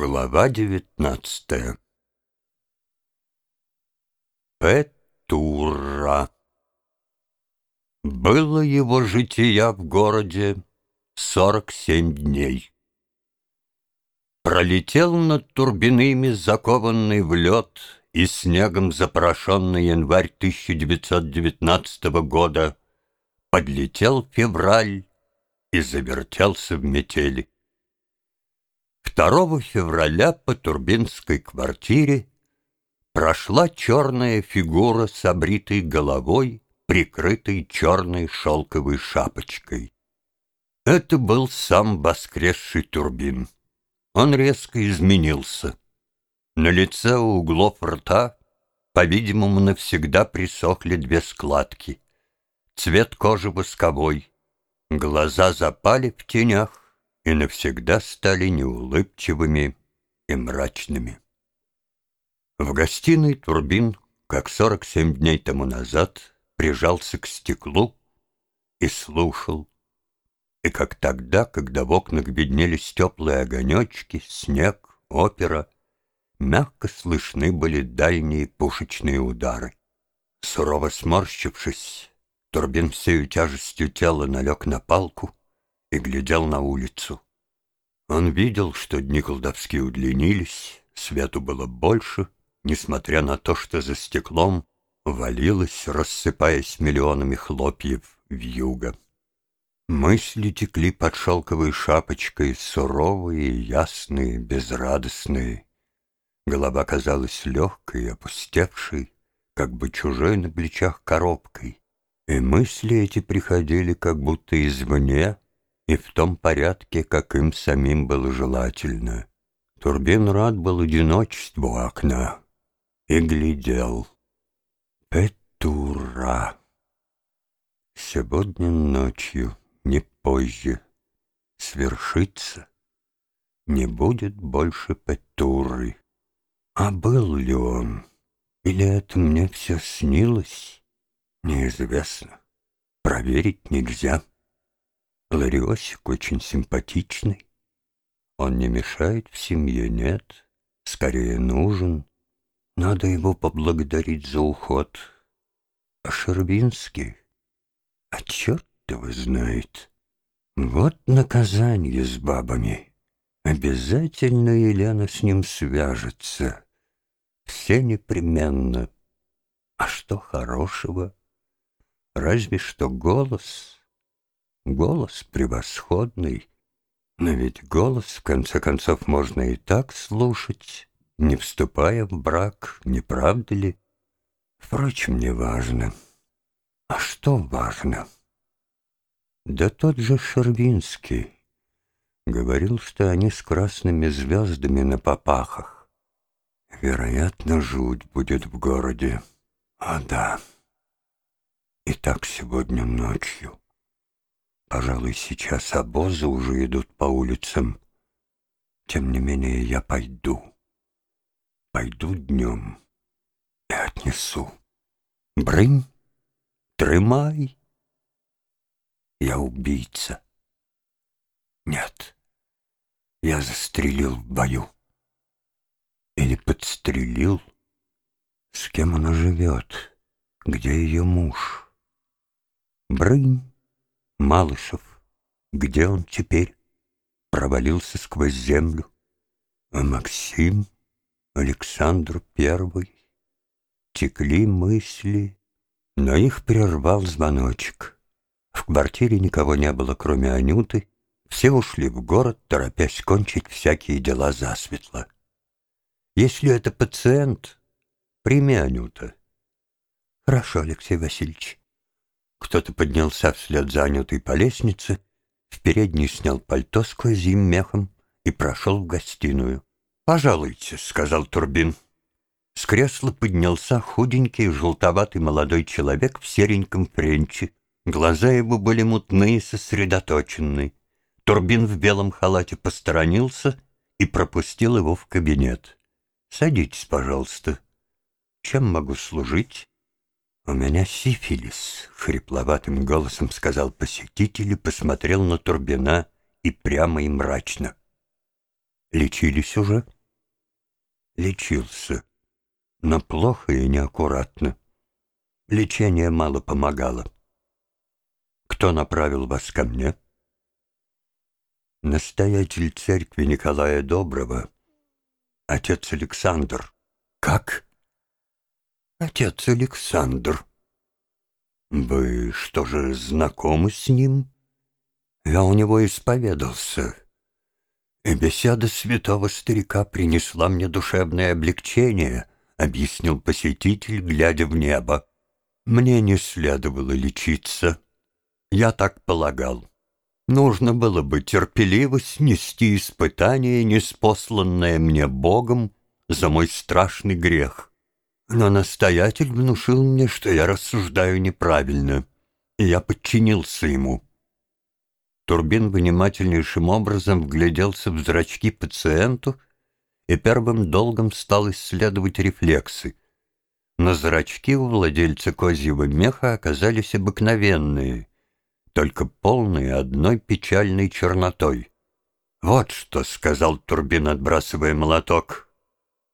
Глава девятнадцатая Петура Было его жития в городе сорок семь дней. Пролетел над турбинами, закованный в лед и снегом запорошенный январь 1919 года, подлетел февраль и завертелся в метели. 2 февраля по Турбинской квартире прошла черная фигура с обритой головой, прикрытой черной шелковой шапочкой. Это был сам воскресший Турбин. Он резко изменился. На лице у углов рта, по-видимому, навсегда присохли две складки. Цвет кожи восковой, глаза запали в тенях, и навсегда стали неулыбчивыми и мрачными. В гостиной Турбин, как сорок семь дней тому назад, прижался к стеклу и слушал. И как тогда, когда в окнах виднелись теплые огонечки, снег, опера, мягко слышны были дальние пушечные удары. Сурово сморщившись, Турбин всею тяжестью тела налег на палку и глядел на улицу. Он видел, что дни колдовские удлинились, свету было больше, несмотря на то, что за стеклом валилось, рассыпаясь миллионами хлопьев в юго. Мысли текли под шелковой шапочкой, суровые, ясные, безрадостные. Голова казалась легкой, опустевшей, как бы чужой на плечах коробкой. И мысли эти приходили как будто извне, и в том порядке, как им самим было желательно. Турбин рад был одиночеству окна и глядел. Петура. Сегодня ночью, не позже, свершится. Не будет больше Петуры. А был ли он? Или это мне все снилось? Неизвестно. Проверить нельзя. Лариосик очень симпатичный. Он не мешает в семье, нет. Скорее нужен. Надо его поблагодарить за уход. А Шербинский? А черт его знает. Вот наказание с бабами. Обязательно Елена с ним свяжется. Все непременно. А что хорошего? Разве что голос — Голос превосходный, но ведь голос, в конце концов, можно и так слушать, не вступая в брак, не правда ли? Впрочем, не важно. А что важно? Да тот же Шервинский говорил, что они с красными звездами на попахах. Вероятно, жуть будет в городе. А да. И так сегодня ночью. Пожалуй, сейчас обозы уже идут по улицам. Тем не менее, я пойду. Пойду днем и отнесу. Брынь, тримай. Я убийца. Нет, я застрелил в бою. Или подстрелил. С кем она живет? Где ее муж? Брынь. Малышев, где он теперь? Провалился сквозь землю. А Максим, Александр Первый, текли мысли, но их прервал звоночек. В квартире никого не было, кроме Анюты. Все ушли в город, торопясь кончить всякие дела засветло. Если это пациент, прими Анюта. Хорошо, Алексей Васильевич. Кто-то поднялся вслед занятый по лестнице, в передней снял пальто с козьим мехом и прошел в гостиную. «Пожалуйте», — сказал Турбин. С кресла поднялся худенький, желтоватый молодой человек в сереньком френче. Глаза его были мутные и сосредоточенные. Турбин в белом халате посторонился и пропустил его в кабинет. «Садитесь, пожалуйста. Чем могу служить?» «У меня сифилис», — хрипловатым голосом сказал посетитель и посмотрел на Турбина и прямо и мрачно. Лечились уже? Лечился, но плохо и неаккуратно. Лечение мало помогало. Кто направил вас ко мне? Настоятель церкви Николая Доброго, отец Александр. Как? Отец Александр. Вы что же, знакомы с ним? Я у него исповедался. И беседа святого старика принесла мне душевное облегчение, объяснил посетитель, глядя в небо. Мне не следовало лечиться. Я так полагал. Нужно было бы терпеливо снести испытание, неспосланное мне Богом за мой страшный грех. Но настоятель внушил мне, что я рассуждаю неправильно, и я подчинился ему. Турбин внимательнейшим образом вгляделся в зрачки пациенту и первым долгом стал исследовать рефлексы. Но зрачки у владельца козьего меха оказались обыкновенные, только полные одной печальной чернотой. «Вот что», — сказал Турбин, отбрасывая молоток.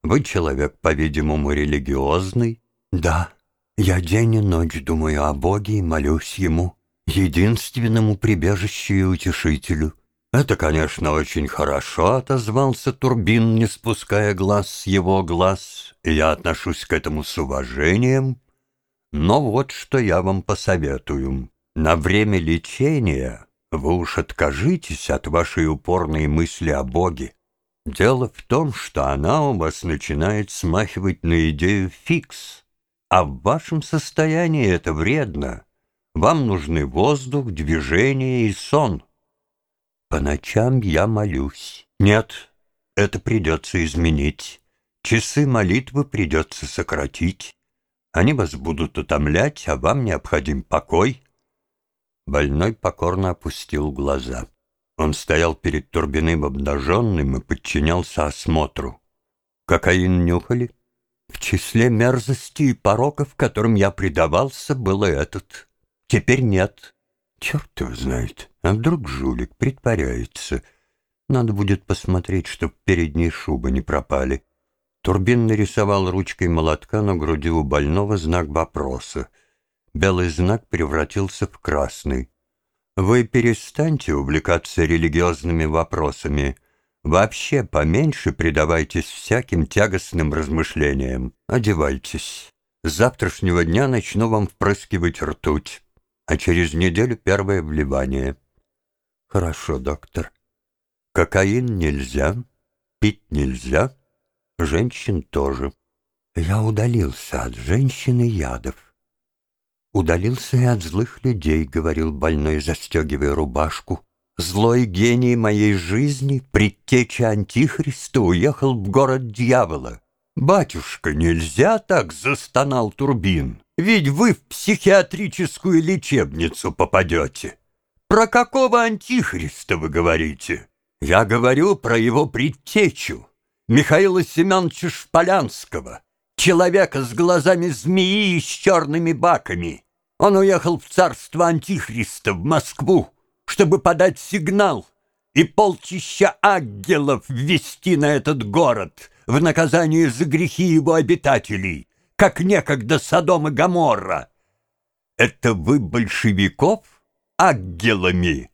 «Вы человек, по-видимому, религиозный?» «Да, я день и ночь думаю о Боге и молюсь Ему» единственному прибежищу и утешителю. Это, конечно, очень хорошо, отозвался Турбин, не спуская глаз с его глаз, и я отношусь к этому с уважением. Но вот что я вам посоветую. На время лечения вы уж откажитесь от вашей упорной мысли о Боге. Дело в том, что она у вас начинает смахивать на идею фикс, а в вашем состоянии это вредно. Вам нужны воздух, движение и сон. По ночам я молюсь. Нет, это придется изменить. Часы молитвы придется сократить. Они вас будут утомлять, а вам необходим покой. Больной покорно опустил глаза. Он стоял перед Турбиным обнаженным и подчинялся осмотру. Кокаин нюхали? В числе мерзостей и пороков, которым я предавался, был этот. Теперь нет. Черт его знает. А вдруг жулик притворяется? Надо будет посмотреть, чтоб передние шубы не пропали. Турбин нарисовал ручкой молотка на груди у больного знак вопроса. Белый знак превратился в красный. Вы перестаньте увлекаться религиозными вопросами. Вообще поменьше предавайтесь всяким тягостным размышлениям. Одевайтесь. С завтрашнего дня начну вам впрыскивать ртуть а через неделю первое вливание. Хорошо, доктор. Кокаин нельзя, пить нельзя, женщин тоже. Я удалился от женщин и ядов. Удалился и от злых людей, говорил больной, застегивая рубашку. Злой гений моей жизни, предтеча Антихриста, уехал в город дьявола. «Батюшка, нельзя так!» — застонал Турбин. «Ведь вы в психиатрическую лечебницу попадете. Про какого антихриста вы говорите? Я говорю про его предтечу, Михаила Семеновича Шполянского, человека с глазами змеи и с черными баками. Он уехал в царство антихриста, в Москву, чтобы подать сигнал и полчища ангелов ввести на этот город» в наказание за грехи его обитателей, как некогда Содом и Гоморра. Это вы большевиков ангелами